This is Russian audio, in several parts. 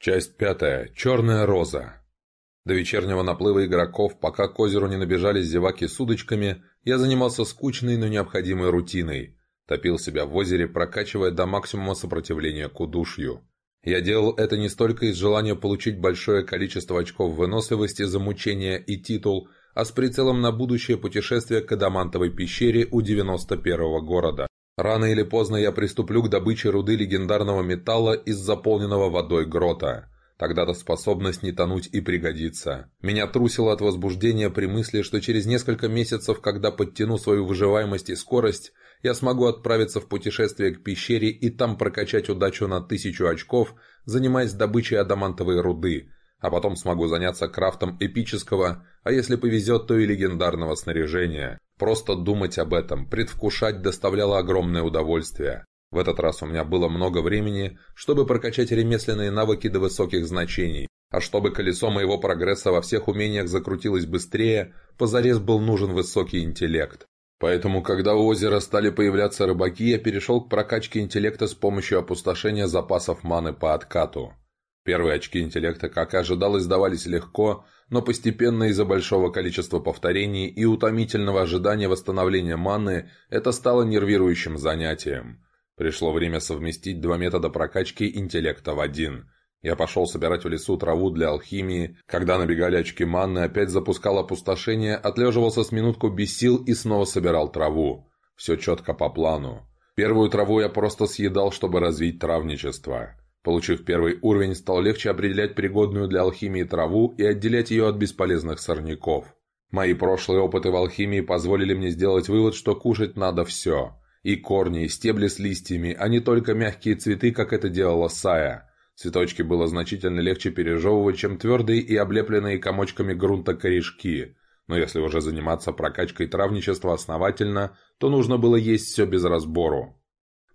Часть пятая. Черная роза. До вечернего наплыва игроков, пока к озеру не набежали зеваки с удочками, я занимался скучной, но необходимой рутиной. Топил себя в озере, прокачивая до максимума сопротивления к удушью. Я делал это не столько из желания получить большое количество очков выносливости за мучение и титул, а с прицелом на будущее путешествие к Адамантовой пещере у 91-го города. Рано или поздно я приступлю к добыче руды легендарного металла из заполненного водой грота. Тогда-то способность не тонуть и пригодится. Меня трусило от возбуждения при мысли, что через несколько месяцев, когда подтяну свою выживаемость и скорость, я смогу отправиться в путешествие к пещере и там прокачать удачу на тысячу очков, занимаясь добычей адамантовой руды, а потом смогу заняться крафтом эпического, а если повезет, то и легендарного снаряжения. Просто думать об этом, предвкушать доставляло огромное удовольствие. В этот раз у меня было много времени, чтобы прокачать ремесленные навыки до высоких значений. А чтобы колесо моего прогресса во всех умениях закрутилось быстрее, позарез был нужен высокий интеллект. Поэтому, когда у озера стали появляться рыбаки, я перешел к прокачке интеллекта с помощью опустошения запасов маны по откату. Первые очки интеллекта, как и ожидалось, давались легко, но постепенно из-за большого количества повторений и утомительного ожидания восстановления маны это стало нервирующим занятием. Пришло время совместить два метода прокачки интеллекта в один. Я пошел собирать в лесу траву для алхимии, когда набегали очки маны, опять запускал опустошение, отлеживался с минутку без сил и снова собирал траву. Все четко по плану. Первую траву я просто съедал, чтобы развить травничество. Получив первый уровень, стал легче определять пригодную для алхимии траву и отделять ее от бесполезных сорняков. Мои прошлые опыты в алхимии позволили мне сделать вывод, что кушать надо все. И корни, и стебли с листьями, а не только мягкие цветы, как это делала Сая. Цветочки было значительно легче пережевывать, чем твердые и облепленные комочками грунта корешки. Но если уже заниматься прокачкой травничества основательно, то нужно было есть все без разбору.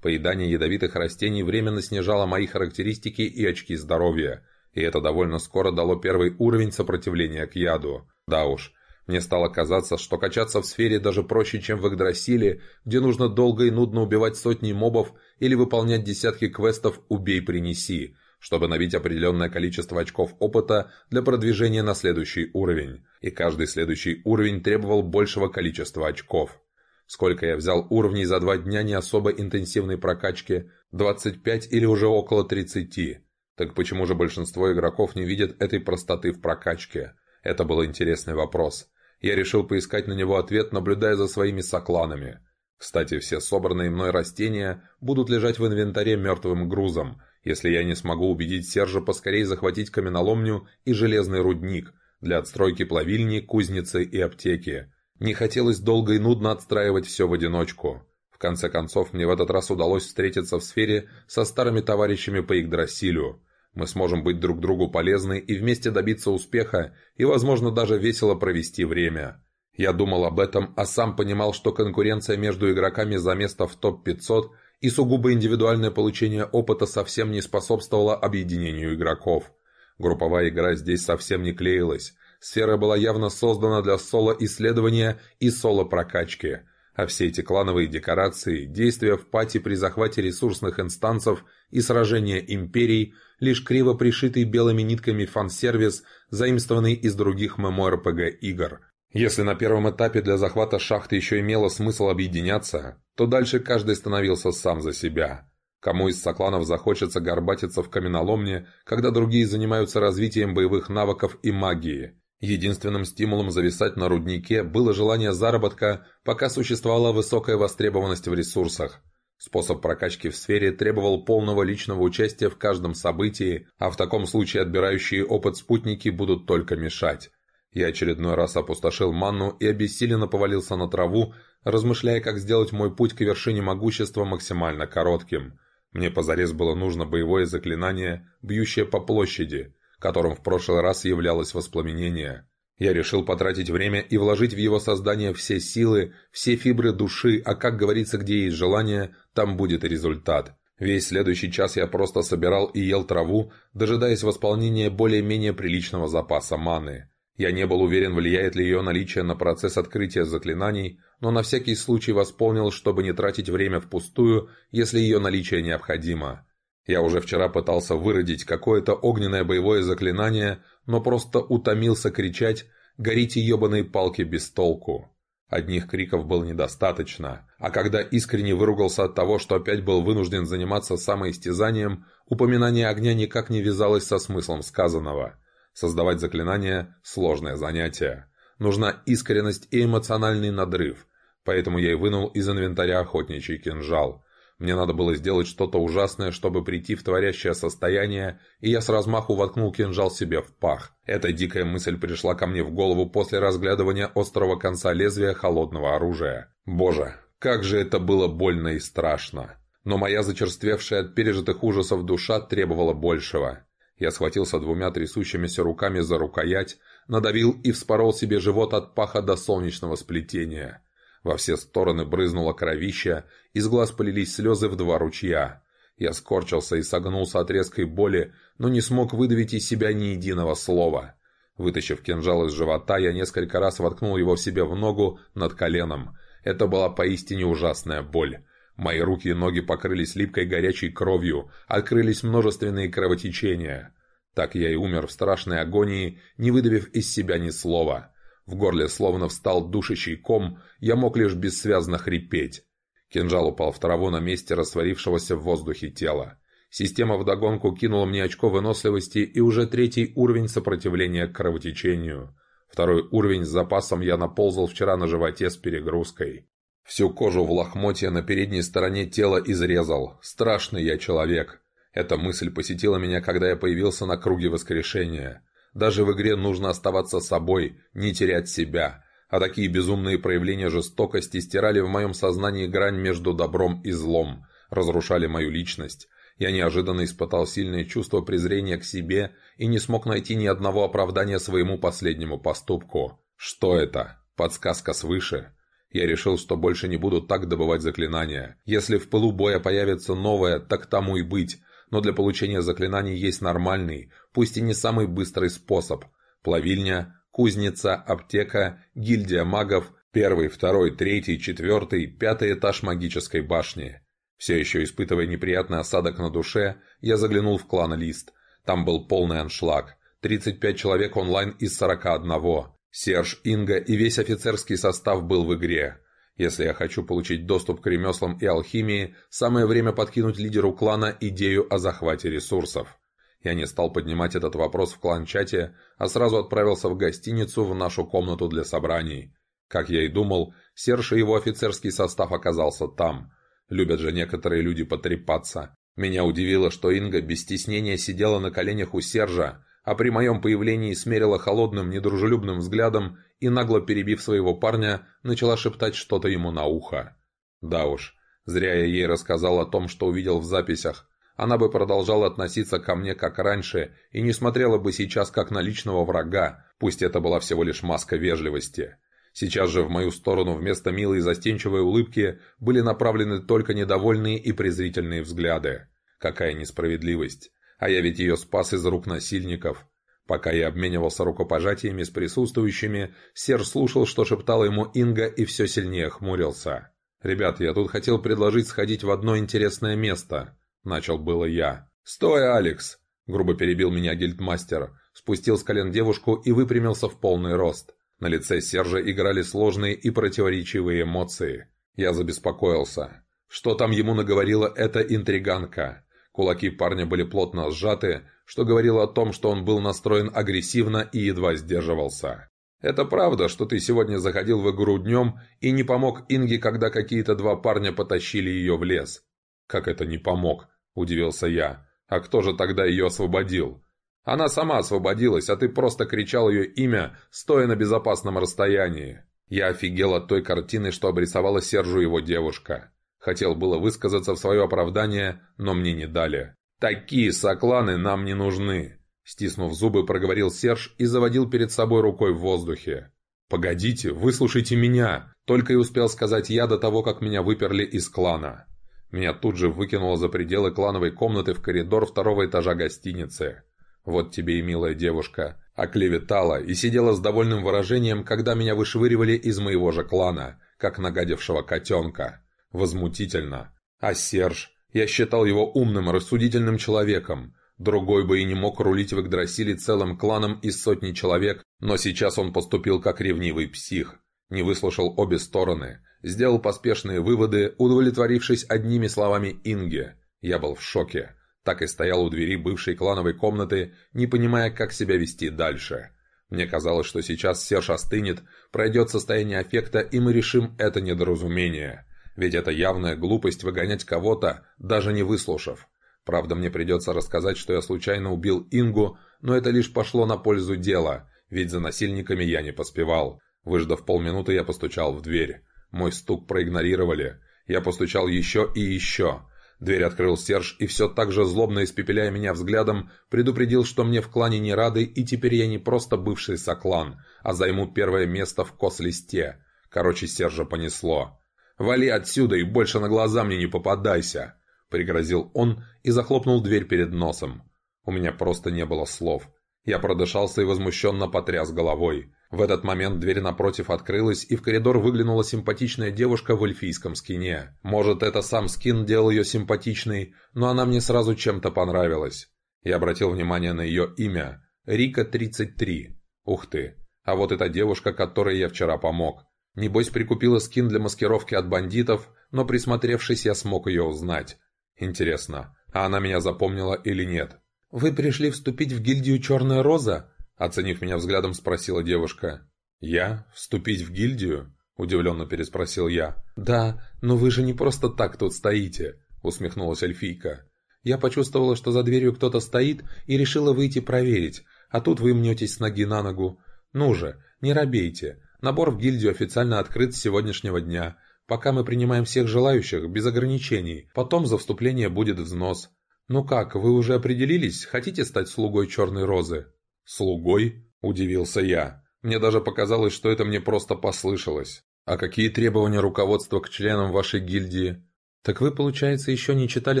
Поедание ядовитых растений временно снижало мои характеристики и очки здоровья, и это довольно скоро дало первый уровень сопротивления к яду. Да уж, мне стало казаться, что качаться в сфере даже проще, чем в Игдрасиле, где нужно долго и нудно убивать сотни мобов или выполнять десятки квестов «убей-принеси», чтобы набить определенное количество очков опыта для продвижения на следующий уровень, и каждый следующий уровень требовал большего количества очков. Сколько я взял уровней за два дня не особо интенсивной прокачки? 25 или уже около 30? Так почему же большинство игроков не видят этой простоты в прокачке? Это был интересный вопрос. Я решил поискать на него ответ, наблюдая за своими сокланами. Кстати, все собранные мной растения будут лежать в инвентаре мертвым грузом, если я не смогу убедить Сержа поскорее захватить каменоломню и железный рудник для отстройки плавильни, кузницы и аптеки. Не хотелось долго и нудно отстраивать все в одиночку. В конце концов, мне в этот раз удалось встретиться в сфере со старыми товарищами по Игдрасилю. Мы сможем быть друг другу полезны и вместе добиться успеха, и, возможно, даже весело провести время. Я думал об этом, а сам понимал, что конкуренция между игроками за место в топ-500 и сугубо индивидуальное получение опыта совсем не способствовало объединению игроков. Групповая игра здесь совсем не клеилась. Сфера была явно создана для соло-исследования и соло-прокачки, а все эти клановые декорации, действия в пати при захвате ресурсных инстансов и сражения империй – лишь криво пришитый белыми нитками фан-сервис, заимствованный из других ММО-РПГ игр. Если на первом этапе для захвата шахты еще имело смысл объединяться, то дальше каждый становился сам за себя. Кому из сокланов захочется горбатиться в каменоломне, когда другие занимаются развитием боевых навыков и магии? Единственным стимулом зависать на руднике было желание заработка, пока существовала высокая востребованность в ресурсах. Способ прокачки в сфере требовал полного личного участия в каждом событии, а в таком случае отбирающие опыт спутники будут только мешать. Я очередной раз опустошил манну и обессиленно повалился на траву, размышляя, как сделать мой путь к вершине могущества максимально коротким. Мне позарез было нужно боевое заклинание, бьющее по площади – которым в прошлый раз являлось воспламенение. Я решил потратить время и вложить в его создание все силы, все фибры души, а как говорится, где есть желание, там будет и результат. Весь следующий час я просто собирал и ел траву, дожидаясь восполнения более-менее приличного запаса маны. Я не был уверен, влияет ли ее наличие на процесс открытия заклинаний, но на всякий случай восполнил, чтобы не тратить время впустую, если ее наличие необходимо. Я уже вчера пытался выродить какое-то огненное боевое заклинание, но просто утомился кричать «Горите ебаные палки без толку!». Одних криков было недостаточно, а когда искренне выругался от того, что опять был вынужден заниматься самоистязанием, упоминание огня никак не вязалось со смыслом сказанного. Создавать заклинание – сложное занятие. Нужна искренность и эмоциональный надрыв, поэтому я и вынул из инвентаря охотничий кинжал. Мне надо было сделать что-то ужасное, чтобы прийти в творящее состояние, и я с размаху воткнул кинжал себе в пах. Эта дикая мысль пришла ко мне в голову после разглядывания острого конца лезвия холодного оружия. Боже, как же это было больно и страшно. Но моя зачерствевшая от пережитых ужасов душа требовала большего. Я схватился двумя трясущимися руками за рукоять, надавил и вспорол себе живот от паха до солнечного сплетения. Во все стороны брызнуло кровища, из глаз полились слезы в два ручья. Я скорчился и согнулся от резкой боли, но не смог выдавить из себя ни единого слова. Вытащив кинжал из живота, я несколько раз воткнул его в себе в ногу над коленом. Это была поистине ужасная боль. Мои руки и ноги покрылись липкой горячей кровью, открылись множественные кровотечения. Так я и умер в страшной агонии, не выдавив из себя ни слова. В горле словно встал душащий ком, я мог лишь бессвязно хрипеть. Кинжал упал в траву на месте растворившегося в воздухе тела. Система вдогонку кинула мне очко выносливости и уже третий уровень сопротивления к кровотечению. Второй уровень с запасом я наползал вчера на животе с перегрузкой. Всю кожу в лохмотье на передней стороне тела изрезал. Страшный я человек. Эта мысль посетила меня, когда я появился на круге воскрешения. Даже в игре нужно оставаться собой, не терять себя. А такие безумные проявления жестокости стирали в моем сознании грань между добром и злом, разрушали мою личность. Я неожиданно испытал сильное чувство презрения к себе и не смог найти ни одного оправдания своему последнему поступку. Что это? Подсказка свыше? Я решил, что больше не буду так добывать заклинания. Если в пылу боя появится новое, так тому и быть но для получения заклинаний есть нормальный, пусть и не самый быстрый способ. Плавильня, кузница, аптека, гильдия магов, первый, второй, третий, четвертый, пятый этаж магической башни. Все еще испытывая неприятный осадок на душе, я заглянул в клан Лист. Там был полный аншлаг. 35 человек онлайн из 41. Серж, Инга и весь офицерский состав был в игре. Если я хочу получить доступ к ремеслам и алхимии, самое время подкинуть лидеру клана идею о захвате ресурсов. Я не стал поднимать этот вопрос в клан-чате, а сразу отправился в гостиницу в нашу комнату для собраний. Как я и думал, Серж и его офицерский состав оказался там. Любят же некоторые люди потрепаться. Меня удивило, что Инга без стеснения сидела на коленях у Сержа, а при моем появлении смерила холодным, недружелюбным взглядом и, нагло перебив своего парня, начала шептать что-то ему на ухо. Да уж, зря я ей рассказал о том, что увидел в записях. Она бы продолжала относиться ко мне как раньше и не смотрела бы сейчас как на личного врага, пусть это была всего лишь маска вежливости. Сейчас же в мою сторону вместо милой застенчивой улыбки были направлены только недовольные и презрительные взгляды. Какая несправедливость. А я ведь ее спас из рук насильников. Пока я обменивался рукопожатиями с присутствующими, Серж слушал, что шептала ему Инга, и все сильнее хмурился. «Ребят, я тут хотел предложить сходить в одно интересное место», — начал было я. «Стой, Алекс!» — грубо перебил меня гильдмастер, спустил с колен девушку и выпрямился в полный рост. На лице Сержа играли сложные и противоречивые эмоции. Я забеспокоился. Что там ему наговорила эта интриганка? Кулаки парня были плотно сжаты, что говорило о том, что он был настроен агрессивно и едва сдерживался. «Это правда, что ты сегодня заходил в игру днем и не помог Инге, когда какие-то два парня потащили ее в лес?» «Как это не помог?» – удивился я. «А кто же тогда ее освободил?» «Она сама освободилась, а ты просто кричал ее имя, стоя на безопасном расстоянии». Я офигел от той картины, что обрисовала Сержу его девушка. Хотел было высказаться в свое оправдание, но мне не дали. «Такие сокланы нам не нужны!» Стиснув зубы, проговорил Серж и заводил перед собой рукой в воздухе. «Погодите, выслушайте меня!» Только и успел сказать я до того, как меня выперли из клана. Меня тут же выкинуло за пределы клановой комнаты в коридор второго этажа гостиницы. Вот тебе и милая девушка. Оклеветала и сидела с довольным выражением, когда меня вышвыривали из моего же клана, как нагадившего котенка. Возмутительно. А Серж? Я считал его умным, рассудительным человеком. Другой бы и не мог рулить в Игдрасиле целым кланом из сотни человек, но сейчас он поступил как ревнивый псих. Не выслушал обе стороны, сделал поспешные выводы, удовлетворившись одними словами Инге. Я был в шоке. Так и стоял у двери бывшей клановой комнаты, не понимая, как себя вести дальше. Мне казалось, что сейчас Серж остынет, пройдет состояние аффекта, и мы решим это недоразумение. Ведь это явная глупость выгонять кого-то, даже не выслушав. Правда, мне придется рассказать, что я случайно убил Ингу, но это лишь пошло на пользу дела, ведь за насильниками я не поспевал. Выждав полминуты, я постучал в дверь. Мой стук проигнорировали. Я постучал еще и еще. Дверь открыл Серж и все так же злобно испепеляя меня взглядом, предупредил, что мне в клане не рады, и теперь я не просто бывший соклан, а займу первое место в кос-листе. Короче, Сержа понесло. «Вали отсюда и больше на глаза мне не попадайся!» Пригрозил он и захлопнул дверь перед носом. У меня просто не было слов. Я продышался и возмущенно потряс головой. В этот момент дверь напротив открылась, и в коридор выглянула симпатичная девушка в эльфийском скине. Может, это сам скин делал ее симпатичной, но она мне сразу чем-то понравилась. Я обратил внимание на ее имя. Рика 33. Ух ты. А вот эта девушка, которой я вчера помог. Небось, прикупила скин для маскировки от бандитов, но присмотревшись, я смог ее узнать. Интересно, а она меня запомнила или нет? «Вы пришли вступить в гильдию «Черная роза»?» Оценив меня взглядом, спросила девушка. «Я? Вступить в гильдию?» Удивленно переспросил я. «Да, но вы же не просто так тут стоите», усмехнулась эльфийка. «Я почувствовала, что за дверью кто-то стоит и решила выйти проверить, а тут вы мнетесь с ноги на ногу. Ну же, не робейте. Набор в гильдию официально открыт с сегодняшнего дня. Пока мы принимаем всех желающих, без ограничений. Потом за вступление будет взнос. Ну как, вы уже определились? Хотите стать слугой Черной Розы?» «Слугой?» – удивился я. Мне даже показалось, что это мне просто послышалось. «А какие требования руководства к членам вашей гильдии?» «Так вы, получается, еще не читали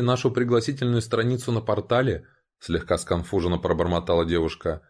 нашу пригласительную страницу на портале?» Слегка сконфуженно пробормотала девушка.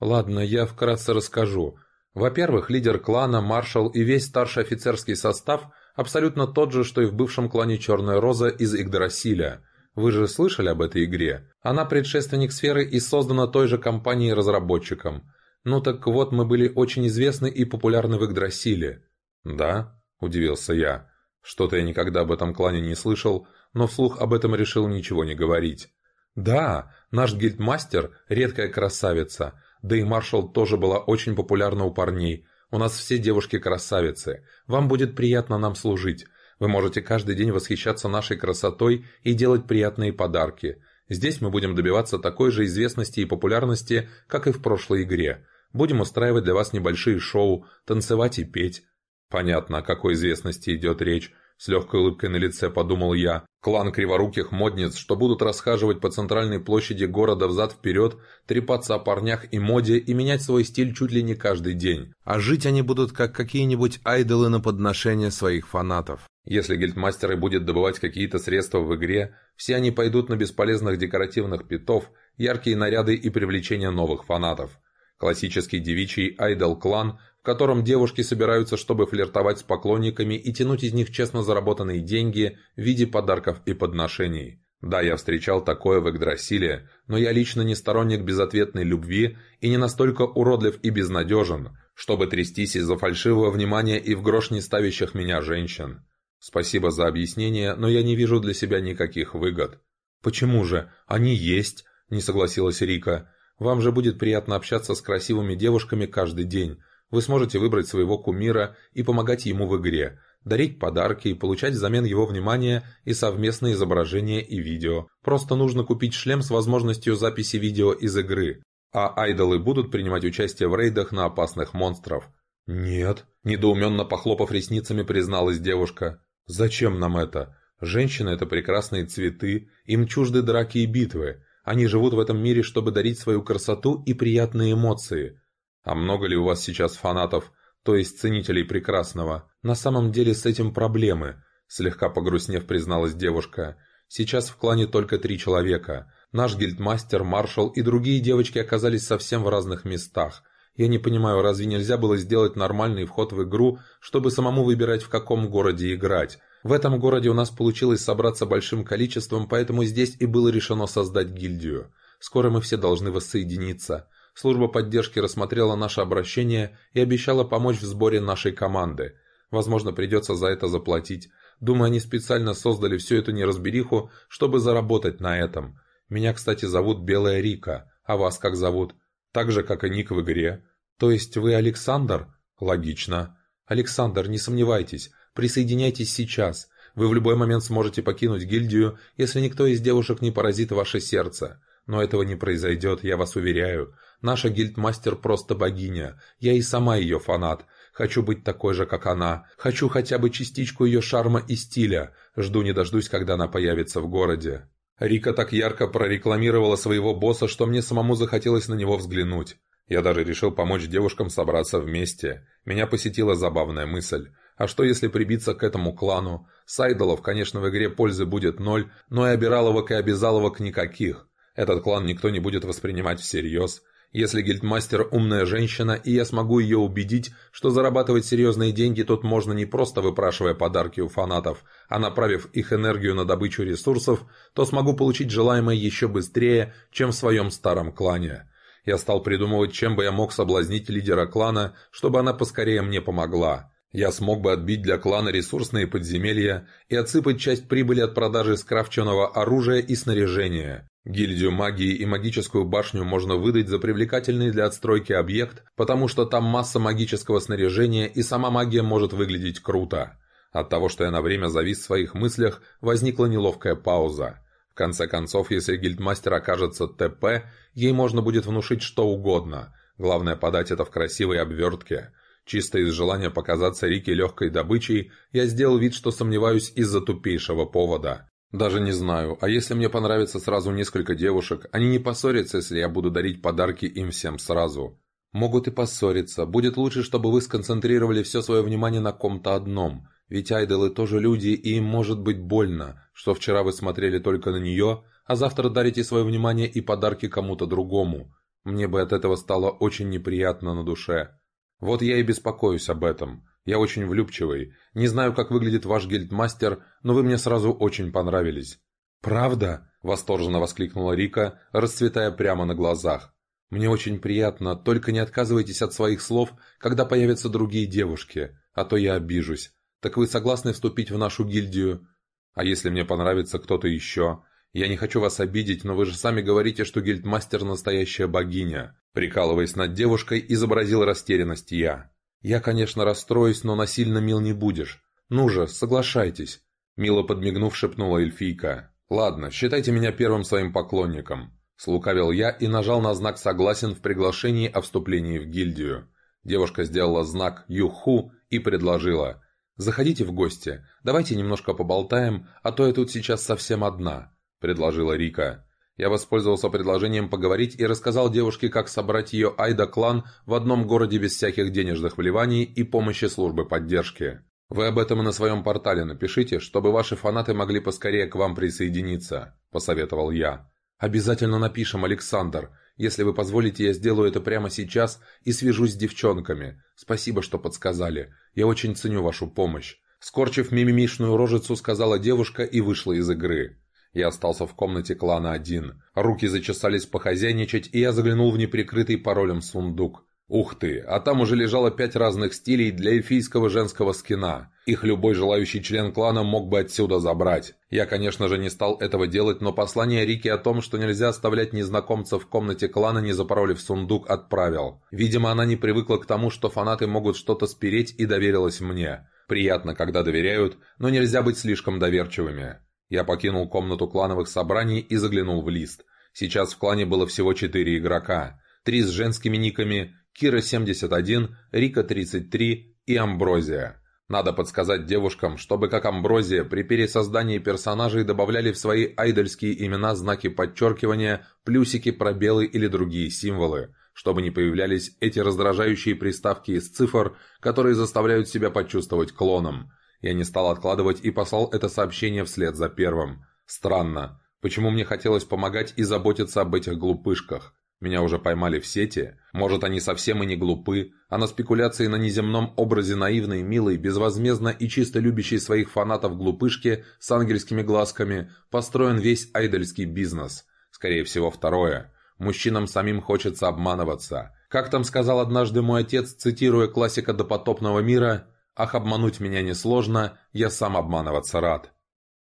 «Ладно, я вкратце расскажу. Во-первых, лидер клана, маршал и весь старший офицерский состав абсолютно тот же, что и в бывшем клане Черная Роза из Игдрасиля. Вы же слышали об этой игре? Она предшественник сферы и создана той же компанией-разработчиком. Ну так вот, мы были очень известны и популярны в Игдрасиле. «Да?» – удивился я. Что-то я никогда об этом клане не слышал, но вслух об этом решил ничего не говорить. «Да, наш гильдмастер – редкая красавица, да и маршал тоже была очень популярна у парней. У нас все девушки красавицы. Вам будет приятно нам служить. Вы можете каждый день восхищаться нашей красотой и делать приятные подарки. Здесь мы будем добиваться такой же известности и популярности, как и в прошлой игре. Будем устраивать для вас небольшие шоу, танцевать и петь. Понятно, о какой известности идет речь. С легкой улыбкой на лице подумал я. Клан криворуких модниц, что будут расхаживать по центральной площади города взад-вперед, трепаться о парнях и моде и менять свой стиль чуть ли не каждый день. А жить они будут как какие-нибудь айдолы на подношение своих фанатов. Если гильдмастер и будет добывать какие-то средства в игре, все они пойдут на бесполезных декоративных питов, яркие наряды и привлечение новых фанатов. Классический девичий айдол-клан, в котором девушки собираются, чтобы флиртовать с поклонниками и тянуть из них честно заработанные деньги в виде подарков и подношений. Да, я встречал такое в Игдрасиле, но я лично не сторонник безответной любви и не настолько уродлив и безнадежен, чтобы трястись из-за фальшивого внимания и в грош не ставящих меня женщин. Спасибо за объяснение, но я не вижу для себя никаких выгод. Почему же? Они есть, не согласилась Рика. Вам же будет приятно общаться с красивыми девушками каждый день. Вы сможете выбрать своего кумира и помогать ему в игре, дарить подарки и получать взамен его внимания и совместные изображения и видео. Просто нужно купить шлем с возможностью записи видео из игры. А айдолы будут принимать участие в рейдах на опасных монстров. «Нет», – недоуменно похлопав ресницами, призналась девушка. Зачем нам это? Женщины – это прекрасные цветы, им чужды драки и битвы. Они живут в этом мире, чтобы дарить свою красоту и приятные эмоции. А много ли у вас сейчас фанатов, то есть ценителей прекрасного? На самом деле с этим проблемы, слегка погрустнев призналась девушка. Сейчас в клане только три человека. Наш гильдмастер, маршал и другие девочки оказались совсем в разных местах. Я не понимаю, разве нельзя было сделать нормальный вход в игру, чтобы самому выбирать, в каком городе играть? В этом городе у нас получилось собраться большим количеством, поэтому здесь и было решено создать гильдию. Скоро мы все должны воссоединиться. Служба поддержки рассмотрела наше обращение и обещала помочь в сборе нашей команды. Возможно, придется за это заплатить. Думаю, они специально создали всю эту неразбериху, чтобы заработать на этом. Меня, кстати, зовут Белая Рика, а вас как зовут? Так же, как и ник в игре. То есть вы Александр? Логично. Александр, не сомневайтесь, присоединяйтесь сейчас. Вы в любой момент сможете покинуть гильдию, если никто из девушек не поразит ваше сердце. Но этого не произойдет, я вас уверяю. Наша гильдмастер просто богиня. Я и сама ее фанат. Хочу быть такой же, как она. Хочу хотя бы частичку ее шарма и стиля. Жду не дождусь, когда она появится в городе. Рика так ярко прорекламировала своего босса, что мне самому захотелось на него взглянуть. Я даже решил помочь девушкам собраться вместе. Меня посетила забавная мысль. А что если прибиться к этому клану? С айдолов, конечно, в игре пользы будет ноль, но и обираловок и обязаловок никаких. Этот клан никто не будет воспринимать всерьез. Если гильдмастер умная женщина, и я смогу ее убедить, что зарабатывать серьезные деньги тут можно не просто выпрашивая подарки у фанатов, а направив их энергию на добычу ресурсов, то смогу получить желаемое еще быстрее, чем в своем старом клане. Я стал придумывать, чем бы я мог соблазнить лидера клана, чтобы она поскорее мне помогла. Я смог бы отбить для клана ресурсные подземелья и отсыпать часть прибыли от продажи скрафченного оружия и снаряжения. Гильдию магии и магическую башню можно выдать за привлекательный для отстройки объект, потому что там масса магического снаряжения и сама магия может выглядеть круто. От того, что я на время завис в своих мыслях, возникла неловкая пауза. В конце концов, если гильдмастер окажется ТП, ей можно будет внушить что угодно. Главное подать это в красивой обвертке. Чисто из желания показаться Рике легкой добычей, я сделал вид, что сомневаюсь из-за тупейшего повода. «Даже не знаю. А если мне понравится сразу несколько девушек, они не поссорятся, если я буду дарить подарки им всем сразу?» «Могут и поссориться. Будет лучше, чтобы вы сконцентрировали все свое внимание на ком-то одном. Ведь айдолы тоже люди, и им может быть больно, что вчера вы смотрели только на нее, а завтра дарите свое внимание и подарки кому-то другому. Мне бы от этого стало очень неприятно на душе. Вот я и беспокоюсь об этом. Я очень влюбчивый. Не знаю, как выглядит ваш гильдмастер, но вы мне сразу очень понравились». «Правда?» – восторженно воскликнула Рика, расцветая прямо на глазах. «Мне очень приятно, только не отказывайтесь от своих слов, когда появятся другие девушки, а то я обижусь. Так вы согласны вступить в нашу гильдию? А если мне понравится кто-то еще? Я не хочу вас обидеть, но вы же сами говорите, что гильдмастер – настоящая богиня». Прикалываясь над девушкой, изобразил растерянность я. «Я, конечно, расстроюсь, но насильно мил не будешь. Ну же, соглашайтесь!» Мило подмигнув, шепнула эльфийка. «Ладно, считайте меня первым своим поклонником». Слукавил я и нажал на знак «Согласен» в приглашении о вступлении в гильдию. Девушка сделала знак «Юху» и предложила. «Заходите в гости. Давайте немножко поболтаем, а то я тут сейчас совсем одна», — предложила Рика. Я воспользовался предложением поговорить и рассказал девушке, как собрать ее Айда-клан в одном городе без всяких денежных вливаний и помощи службы поддержки. Вы об этом и на своем портале напишите, чтобы ваши фанаты могли поскорее к вам присоединиться», – посоветовал я. «Обязательно напишем, Александр. Если вы позволите, я сделаю это прямо сейчас и свяжусь с девчонками. Спасибо, что подсказали. Я очень ценю вашу помощь». Скорчив мимимишную рожицу, сказала девушка и вышла из игры. Я остался в комнате клана один. Руки зачесались похозяйничать, и я заглянул в неприкрытый паролем сундук. Ух ты, а там уже лежало пять разных стилей для эльфийского женского скина. Их любой желающий член клана мог бы отсюда забрать. Я, конечно же, не стал этого делать, но послание Рики о том, что нельзя оставлять незнакомца в комнате клана, не запаролив сундук, отправил. Видимо, она не привыкла к тому, что фанаты могут что-то спереть и доверилась мне. Приятно, когда доверяют, но нельзя быть слишком доверчивыми. Я покинул комнату клановых собраний и заглянул в лист. Сейчас в клане было всего четыре игрока. Три с женскими никами, Кира-71, Рика-33 и Амброзия. Надо подсказать девушкам, чтобы как Амброзия при пересоздании персонажей добавляли в свои айдольские имена знаки подчеркивания, плюсики, пробелы или другие символы, чтобы не появлялись эти раздражающие приставки из цифр, которые заставляют себя почувствовать клоном. Я не стал откладывать и послал это сообщение вслед за первым. Странно. Почему мне хотелось помогать и заботиться об этих глупышках? Меня уже поймали в сети? Может, они совсем и не глупы, а на спекуляции на неземном образе наивной, милой, безвозмездно и чисто любящей своих фанатов глупышки с ангельскими глазками построен весь айдольский бизнес. Скорее всего, второе. Мужчинам самим хочется обманываться. Как там сказал однажды мой отец, цитируя классика допотопного мира, «Ах, обмануть меня несложно, я сам обманываться рад».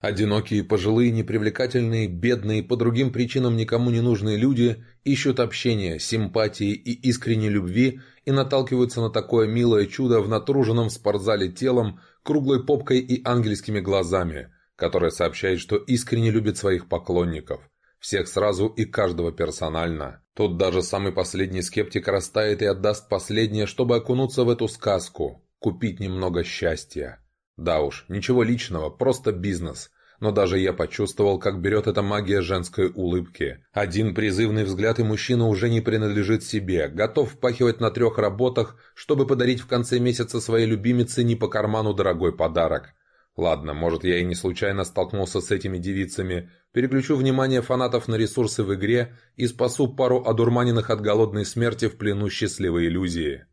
Одинокие, пожилые, непривлекательные, бедные, по другим причинам никому не нужные люди ищут общения, симпатии и искренней любви и наталкиваются на такое милое чудо в натруженном спортзале телом, круглой попкой и ангельскими глазами, которое сообщает, что искренне любит своих поклонников. Всех сразу и каждого персонально. Тут даже самый последний скептик растает и отдаст последнее, чтобы окунуться в эту сказку, купить немного счастья. Да уж, ничего личного, просто бизнес. Но даже я почувствовал, как берет эта магия женской улыбки. Один призывный взгляд, и мужчина уже не принадлежит себе, готов впахивать на трех работах, чтобы подарить в конце месяца своей любимице не по карману дорогой подарок. Ладно, может я и не случайно столкнулся с этими девицами, переключу внимание фанатов на ресурсы в игре и спасу пару одурманенных от голодной смерти в плену счастливой иллюзии.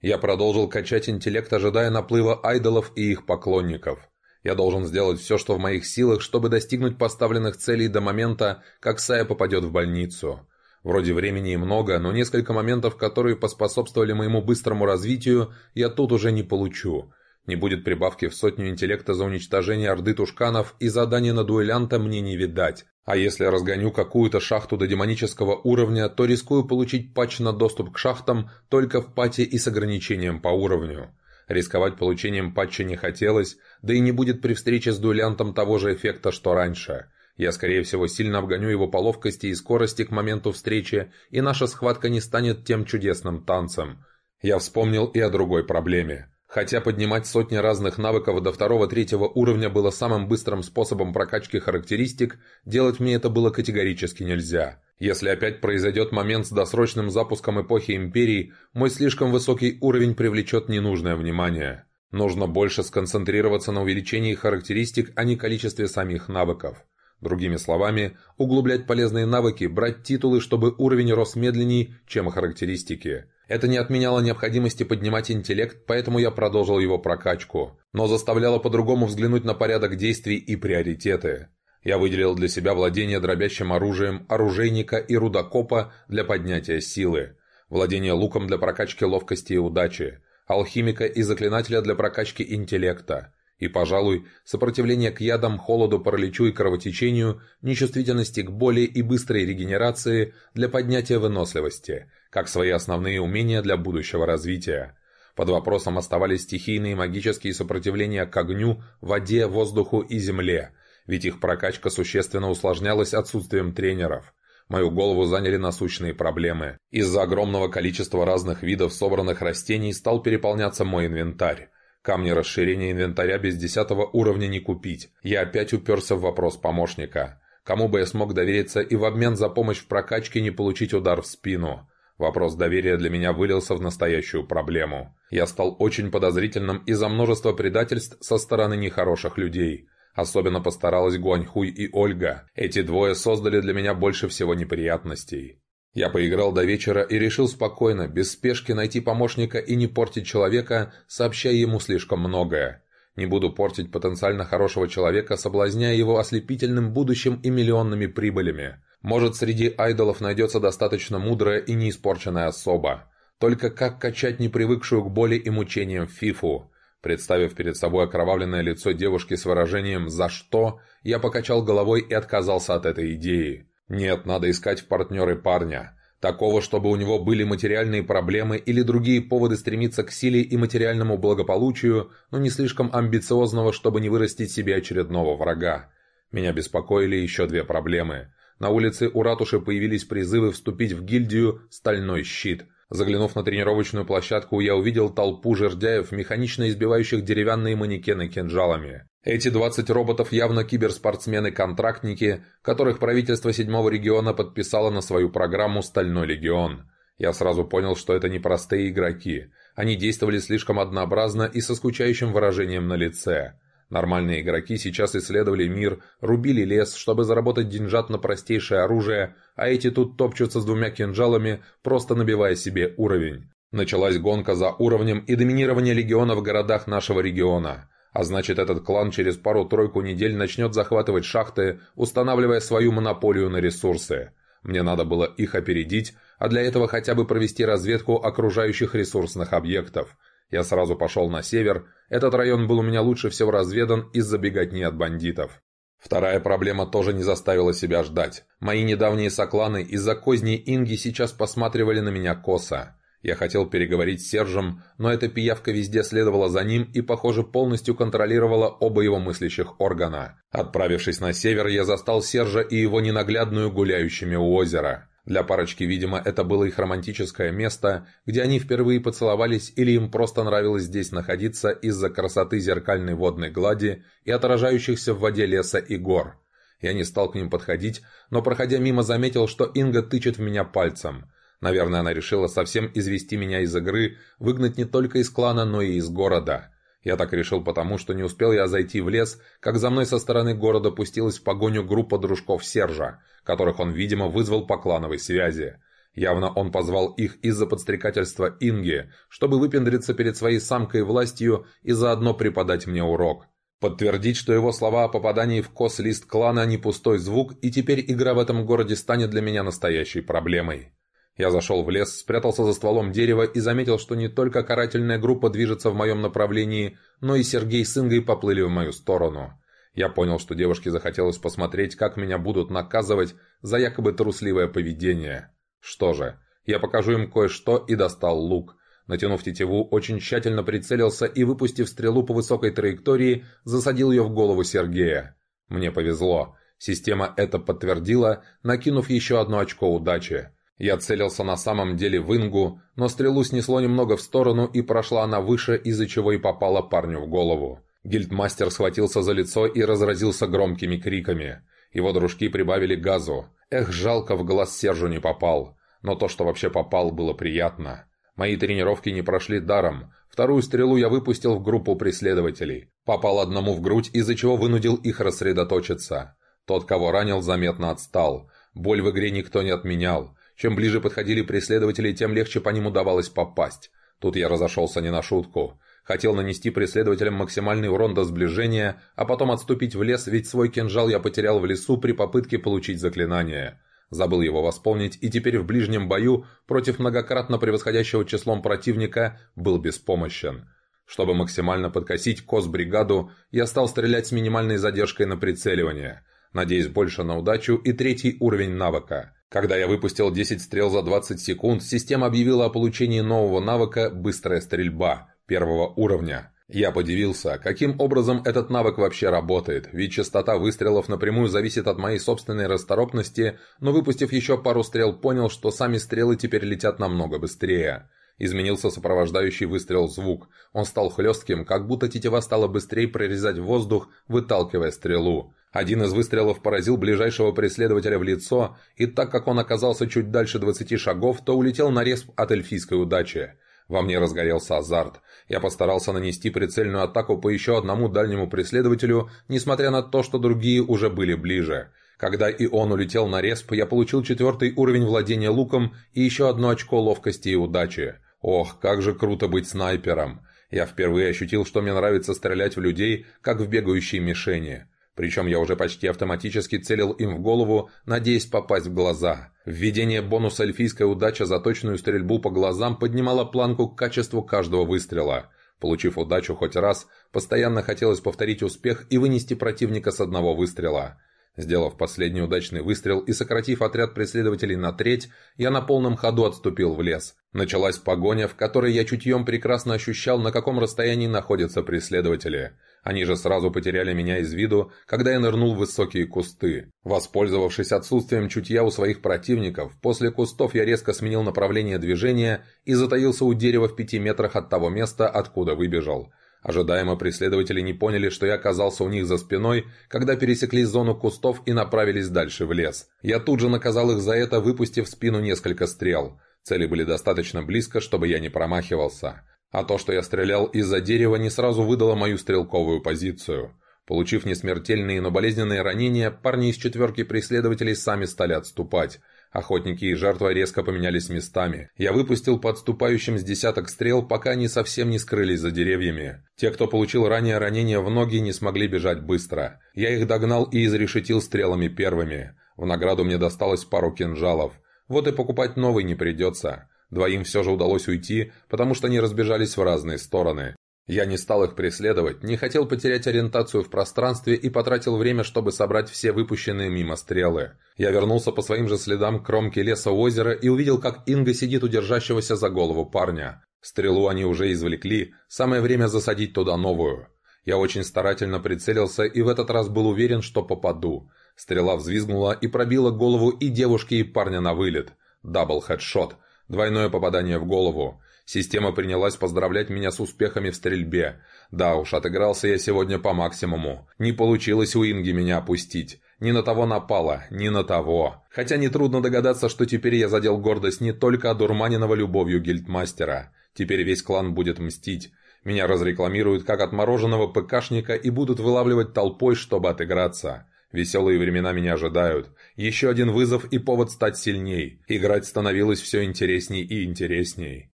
Я продолжил качать интеллект, ожидая наплыва айдолов и их поклонников. Я должен сделать все, что в моих силах, чтобы достигнуть поставленных целей до момента, как Сая попадет в больницу. Вроде времени и много, но несколько моментов, которые поспособствовали моему быстрому развитию, я тут уже не получу. Не будет прибавки в сотню интеллекта за уничтожение орды тушканов и задание на дуэлянта мне не видать. А если разгоню какую-то шахту до демонического уровня, то рискую получить патч на доступ к шахтам только в пате и с ограничением по уровню. Рисковать получением патча не хотелось, да и не будет при встрече с дуэлянтом того же эффекта, что раньше. Я, скорее всего, сильно обгоню его по ловкости и скорости к моменту встречи, и наша схватка не станет тем чудесным танцем. Я вспомнил и о другой проблеме. Хотя поднимать сотни разных навыков до второго-третьего уровня было самым быстрым способом прокачки характеристик, делать мне это было категорически нельзя. Если опять произойдет момент с досрочным запуском эпохи Империи, мой слишком высокий уровень привлечет ненужное внимание. Нужно больше сконцентрироваться на увеличении характеристик, а не количестве самих навыков. Другими словами, углублять полезные навыки, брать титулы, чтобы уровень рос медленнее, чем характеристики. Это не отменяло необходимости поднимать интеллект, поэтому я продолжил его прокачку, но заставляло по-другому взглянуть на порядок действий и приоритеты. Я выделил для себя владение дробящим оружием, оружейника и рудокопа для поднятия силы, владение луком для прокачки ловкости и удачи, алхимика и заклинателя для прокачки интеллекта, и, пожалуй, сопротивление к ядам, холоду, параличу и кровотечению, нечувствительности к боли и быстрой регенерации для поднятия выносливости, как свои основные умения для будущего развития. Под вопросом оставались стихийные магические сопротивления к огню, воде, воздуху и земле, ведь их прокачка существенно усложнялась отсутствием тренеров. Мою голову заняли насущные проблемы. Из-за огромного количества разных видов собранных растений стал переполняться мой инвентарь. Камни расширения инвентаря без десятого уровня не купить. Я опять уперся в вопрос помощника. Кому бы я смог довериться и в обмен за помощь в прокачке не получить удар в спину? Вопрос доверия для меня вылился в настоящую проблему. Я стал очень подозрительным из-за множества предательств со стороны нехороших людей. Особенно постаралась Гуаньхуй и Ольга. Эти двое создали для меня больше всего неприятностей. Я поиграл до вечера и решил спокойно, без спешки найти помощника и не портить человека, сообщая ему слишком многое. Не буду портить потенциально хорошего человека, соблазняя его ослепительным будущим и миллионными прибылями. Может, среди айдолов найдется достаточно мудрая и неиспорченная особа. Только как качать непривыкшую к боли и мучениям фифу? Представив перед собой окровавленное лицо девушки с выражением «За что?», я покачал головой и отказался от этой идеи. Нет, надо искать в партнеры парня. Такого, чтобы у него были материальные проблемы или другие поводы стремиться к силе и материальному благополучию, но не слишком амбициозного, чтобы не вырастить себе очередного врага. Меня беспокоили еще две проблемы. На улице у ратуши появились призывы вступить в гильдию «Стальной щит», Заглянув на тренировочную площадку, я увидел толпу жердяев, механично избивающих деревянные манекены кинжалами. Эти 20 роботов явно киберспортсмены-контрактники, которых правительство седьмого региона подписало на свою программу «Стальной легион». Я сразу понял, что это не простые игроки. Они действовали слишком однообразно и со скучающим выражением на лице. Нормальные игроки сейчас исследовали мир, рубили лес, чтобы заработать деньжат на простейшее оружие, а эти тут топчутся с двумя кинжалами, просто набивая себе уровень. Началась гонка за уровнем и доминирование легиона в городах нашего региона. А значит, этот клан через пару-тройку недель начнет захватывать шахты, устанавливая свою монополию на ресурсы. Мне надо было их опередить, а для этого хотя бы провести разведку окружающих ресурсных объектов – я сразу пошел на север, этот район был у меня лучше всего разведан из-за беготни от бандитов. Вторая проблема тоже не заставила себя ждать. Мои недавние сокланы из-за козней Инги сейчас посматривали на меня косо. Я хотел переговорить с Сержем, но эта пиявка везде следовала за ним и, похоже, полностью контролировала оба его мыслящих органа. Отправившись на север, я застал Сержа и его ненаглядную гуляющими у озера. Для парочки, видимо, это было их романтическое место, где они впервые поцеловались или им просто нравилось здесь находиться из-за красоты зеркальной водной глади и отражающихся в воде леса и гор. Я не стал к ним подходить, но проходя мимо заметил, что Инга тычет в меня пальцем. Наверное, она решила совсем извести меня из игры, выгнать не только из клана, но и из города. Я так решил потому, что не успел я зайти в лес, как за мной со стороны города пустилась в погоню группа дружков Сержа, которых он, видимо, вызвал по клановой связи. Явно он позвал их из-за подстрекательства Инги, чтобы выпендриться перед своей самкой властью и заодно преподать мне урок. Подтвердить, что его слова о попадании в кос-лист клана не пустой звук, и теперь игра в этом городе станет для меня настоящей проблемой. Я зашел в лес, спрятался за стволом дерева и заметил, что не только карательная группа движется в моем направлении, но и Сергей с Ингой поплыли в мою сторону. Я понял, что девушке захотелось посмотреть, как меня будут наказывать за якобы трусливое поведение. Что же, я покажу им кое-что и достал лук. Натянув тетиву, очень тщательно прицелился и, выпустив стрелу по высокой траектории, засадил ее в голову Сергея. Мне повезло. Система это подтвердила, накинув еще одно очко удачи. Я целился на самом деле в Ингу, но стрелу снесло немного в сторону и прошла она выше, из-за чего и попала парню в голову. Гильдмастер схватился за лицо и разразился громкими криками. Его дружки прибавили газу. Эх, жалко, в глаз Сержу не попал. Но то, что вообще попал, было приятно. Мои тренировки не прошли даром. Вторую стрелу я выпустил в группу преследователей. Попал одному в грудь, из-за чего вынудил их рассредоточиться. Тот, кого ранил, заметно отстал. Боль в игре никто не отменял. Чем ближе подходили преследователи, тем легче по ним удавалось попасть. Тут я разошелся не на шутку. Хотел нанести преследователям максимальный урон до сближения, а потом отступить в лес, ведь свой кинжал я потерял в лесу при попытке получить заклинание. Забыл его восполнить, и теперь в ближнем бою против многократно превосходящего числом противника был беспомощен. Чтобы максимально подкосить кос-бригаду, я стал стрелять с минимальной задержкой на прицеливание, надеясь больше на удачу и третий уровень навыка – когда я выпустил 10 стрел за 20 секунд, система объявила о получении нового навыка «Быстрая стрельба» первого уровня. Я подивился, каким образом этот навык вообще работает, ведь частота выстрелов напрямую зависит от моей собственной расторопности, но выпустив еще пару стрел, понял, что сами стрелы теперь летят намного быстрее. Изменился сопровождающий выстрел звук. Он стал хлестким, как будто тетива стала быстрее прорезать воздух, выталкивая стрелу. Один из выстрелов поразил ближайшего преследователя в лицо, и так как он оказался чуть дальше 20 шагов, то улетел на респ от эльфийской удачи. Во мне разгорелся азарт. Я постарался нанести прицельную атаку по еще одному дальнему преследователю, несмотря на то, что другие уже были ближе. Когда и он улетел на респ, я получил четвертый уровень владения луком и еще одно очко ловкости и удачи. Ох, как же круто быть снайпером! Я впервые ощутил, что мне нравится стрелять в людей, как в бегающие мишени. Причем я уже почти автоматически целил им в голову, надеясь попасть в глаза. Введение бонуса эльфийская удача за точную стрельбу по глазам поднимало планку к качеству каждого выстрела. Получив удачу хоть раз, постоянно хотелось повторить успех и вынести противника с одного выстрела. Сделав последний удачный выстрел и сократив отряд преследователей на треть, я на полном ходу отступил в лес. Началась погоня, в которой я чутьем прекрасно ощущал, на каком расстоянии находятся преследователи. Они же сразу потеряли меня из виду, когда я нырнул в высокие кусты. Воспользовавшись отсутствием чутья у своих противников, после кустов я резко сменил направление движения и затаился у дерева в пяти метрах от того места, откуда выбежал. Ожидаемо преследователи не поняли, что я оказался у них за спиной, когда пересекли зону кустов и направились дальше в лес. Я тут же наказал их за это, выпустив в спину несколько стрел. Цели были достаточно близко, чтобы я не промахивался. А то, что я стрелял из-за дерева, не сразу выдало мою стрелковую позицию. Получив несмертельные, но болезненные ранения, парни из четверки преследователей сами стали отступать. Охотники и жертва резко поменялись местами. Я выпустил подступающим с десяток стрел, пока они совсем не скрылись за деревьями. Те, кто получил ранее ранения в ноги, не смогли бежать быстро. Я их догнал и изрешетил стрелами первыми. В награду мне досталось пару кинжалов. Вот и покупать новый не придется. Двоим все же удалось уйти, потому что они разбежались в разные стороны. Я не стал их преследовать, не хотел потерять ориентацию в пространстве и потратил время, чтобы собрать все выпущенные мимо стрелы. Я вернулся по своим же следам к кромке леса озера и увидел, как Инга сидит у держащегося за голову парня. Стрелу они уже извлекли, самое время засадить туда новую. Я очень старательно прицелился и в этот раз был уверен, что попаду. Стрела взвизгнула и пробила голову и девушки, и парня на вылет. Double headshot. Двойное попадание в голову. Система принялась поздравлять меня с успехами в стрельбе. Да уж, отыгрался я сегодня по максимуму. Не получилось у Инги меня опустить. Не на того напала, не на того. Хотя нетрудно догадаться, что теперь я задел гордость не только одурманенного любовью гильдмастера. Теперь весь клан будет мстить. Меня разрекламируют как отмороженного ПКшника и будут вылавливать толпой, чтобы отыграться. Веселые времена меня ожидают. Еще один вызов и повод стать сильней. Играть становилось все интересней и интересней.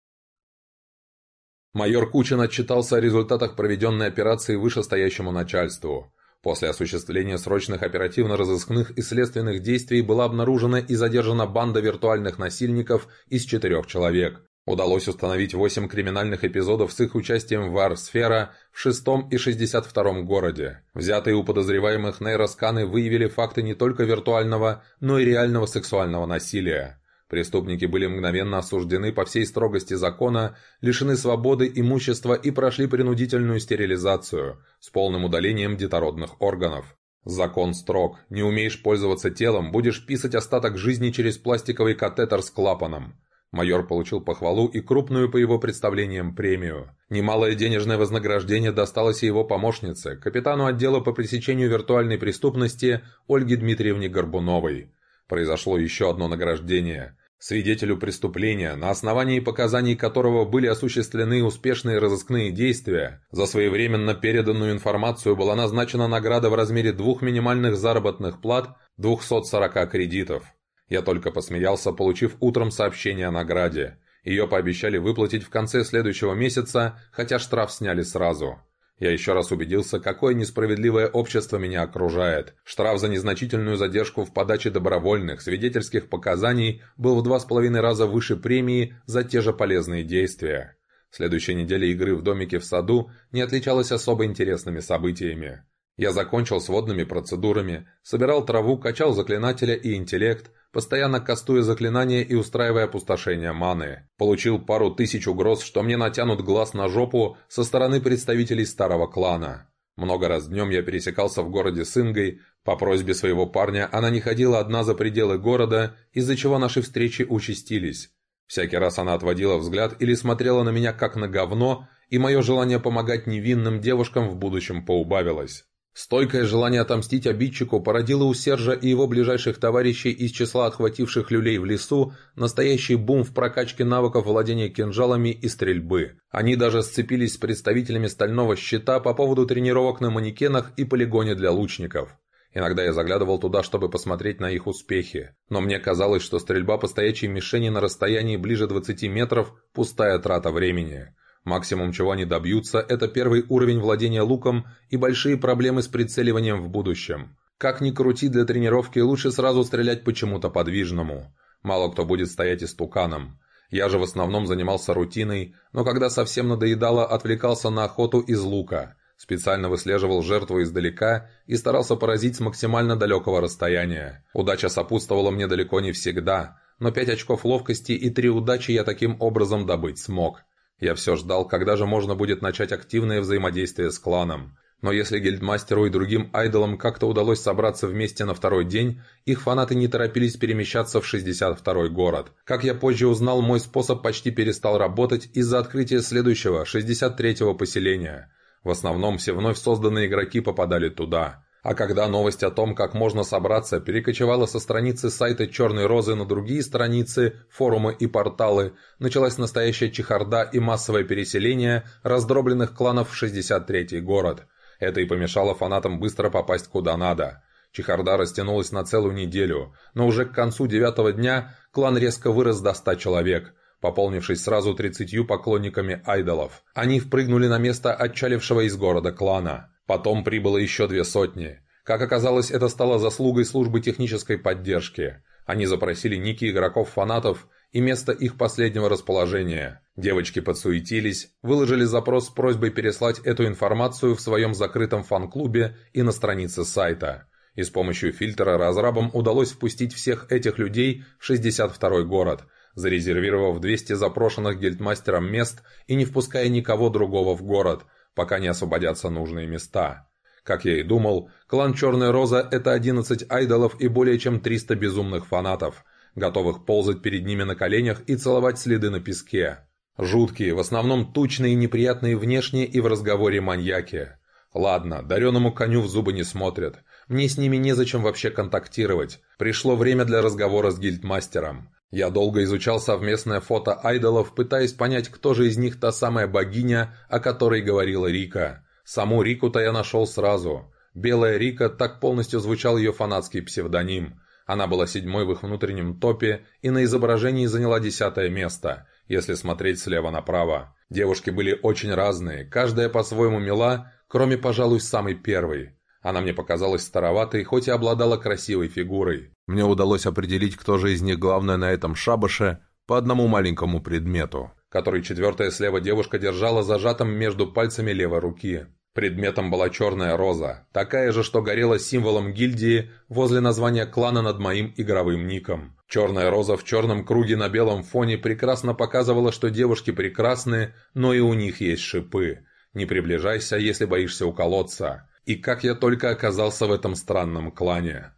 Майор Кучин отчитался о результатах проведенной операции вышестоящему начальству. После осуществления срочных оперативно-розыскных и следственных действий была обнаружена и задержана банда виртуальных насильников из четырех человек. Удалось установить восемь криминальных эпизодов с их участием в Арсфера в шестом и шестьдесят втором городе. Взятые у подозреваемых нейросканы выявили факты не только виртуального, но и реального сексуального насилия. Преступники были мгновенно осуждены по всей строгости закона, лишены свободы, имущества и прошли принудительную стерилизацию с полным удалением детородных органов. Закон строг. Не умеешь пользоваться телом, будешь писать остаток жизни через пластиковый катетер с клапаном. Майор получил похвалу и крупную по его представлениям премию. Немалое денежное вознаграждение досталось и его помощнице, капитану отдела по пресечению виртуальной преступности Ольге Дмитриевне Горбуновой. Произошло еще одно награждение свидетелю преступления, на основании показаний которого были осуществлены успешные разыскные действия, за своевременно переданную информацию была назначена награда в размере двух минимальных заработных плат 240 кредитов. Я только посмеялся, получив утром сообщение о награде. Ее пообещали выплатить в конце следующего месяца, хотя штраф сняли сразу. Я еще раз убедился, какое несправедливое общество меня окружает. Штраф за незначительную задержку в подаче добровольных, свидетельских показаний был в два с половиной раза выше премии за те же полезные действия. Следующая неделя игры в домике в саду не отличалась особо интересными событиями. Я закончил с водными процедурами, собирал траву, качал заклинателя и интеллект, постоянно кастуя заклинания и устраивая опустошение маны. Получил пару тысяч угроз, что мне натянут глаз на жопу со стороны представителей старого клана. Много раз днем я пересекался в городе с Ингой, по просьбе своего парня она не ходила одна за пределы города, из-за чего наши встречи участились. Всякий раз она отводила взгляд или смотрела на меня как на говно, и мое желание помогать невинным девушкам в будущем поубавилось. Стойкое желание отомстить обидчику породило у Сержа и его ближайших товарищей из числа отхвативших люлей в лесу настоящий бум в прокачке навыков владения кинжалами и стрельбы. Они даже сцепились с представителями стального щита по поводу тренировок на манекенах и полигоне для лучников. Иногда я заглядывал туда, чтобы посмотреть на их успехи. Но мне казалось, что стрельба по стоячей мишени на расстоянии ближе 20 метров – пустая трата времени. Максимум, чего они добьются, это первый уровень владения луком и большие проблемы с прицеливанием в будущем. Как ни крути для тренировки, лучше сразу стрелять почему-то подвижному. Мало кто будет стоять истуканом. Я же в основном занимался рутиной, но когда совсем надоедало, отвлекался на охоту из лука. Специально выслеживал жертву издалека и старался поразить с максимально далекого расстояния. Удача сопутствовала мне далеко не всегда, но 5 очков ловкости и 3 удачи я таким образом добыть смог. Я все ждал, когда же можно будет начать активное взаимодействие с кланом. Но если гильдмастеру и другим айдолам как-то удалось собраться вместе на второй день, их фанаты не торопились перемещаться в 62-й город. Как я позже узнал, мой способ почти перестал работать из-за открытия следующего, 63-го поселения. В основном все вновь созданные игроки попадали туда. А когда новость о том, как можно собраться, перекочевала со страницы сайта «Черной розы» на другие страницы, форумы и порталы, началась настоящая чехарда и массовое переселение раздробленных кланов в 63-й город. Это и помешало фанатам быстро попасть куда надо. Чехарда растянулась на целую неделю, но уже к концу девятого дня клан резко вырос до ста человек, пополнившись сразу тридцатью поклонниками айдолов. Они впрыгнули на место отчалившего из города клана. Потом прибыло еще две сотни. Как оказалось, это стало заслугой службы технической поддержки. Они запросили ники игроков-фанатов и место их последнего расположения. Девочки подсуетились, выложили запрос с просьбой переслать эту информацию в своем закрытом фан-клубе и на странице сайта. И с помощью фильтра разрабам удалось впустить всех этих людей в 62-й город, зарезервировав 200 запрошенных гильдмастером мест и не впуская никого другого в город, пока не освободятся нужные места. Как я и думал, клан Черная Роза – это 11 айдолов и более чем 300 безумных фанатов, готовых ползать перед ними на коленях и целовать следы на песке. Жуткие, в основном тучные и неприятные внешне и в разговоре маньяки. Ладно, дареному коню в зубы не смотрят. Мне с ними незачем вообще контактировать. Пришло время для разговора с гильдмастером. Я долго изучал совместное фото айдолов, пытаясь понять, кто же из них та самая богиня, о которой говорила Рика. Саму Рику-то я нашел сразу. Белая Рика, так полностью звучал ее фанатский псевдоним. Она была седьмой в их внутреннем топе и на изображении заняла десятое место, если смотреть слева направо. Девушки были очень разные, каждая по-своему мила, кроме, пожалуй, самой первой. Она мне показалась староватой, хоть и обладала красивой фигурой. Мне удалось определить, кто же из них главное на этом шабаше, по одному маленькому предмету который четвертая слева девушка держала зажатым между пальцами левой руки. Предметом была черная роза, такая же, что горела символом гильдии возле названия клана над моим игровым ником. Черная роза в черном круге на белом фоне прекрасно показывала, что девушки прекрасны, но и у них есть шипы. Не приближайся, если боишься уколоться. И как я только оказался в этом странном клане.